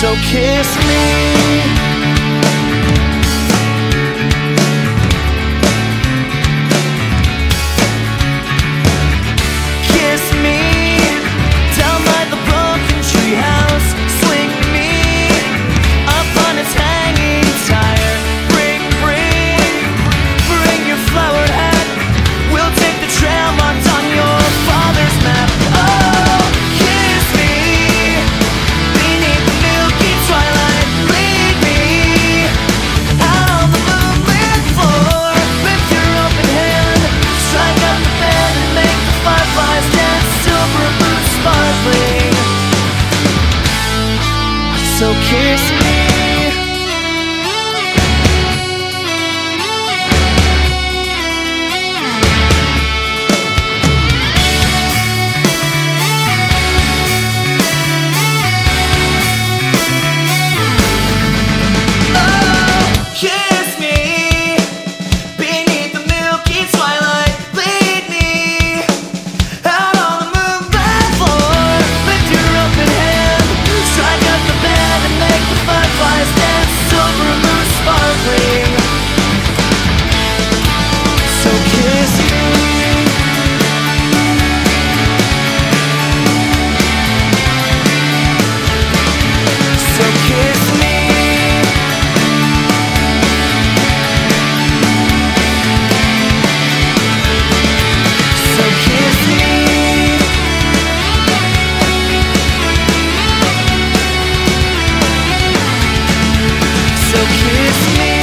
So kiss me. So kiss me. kiss me.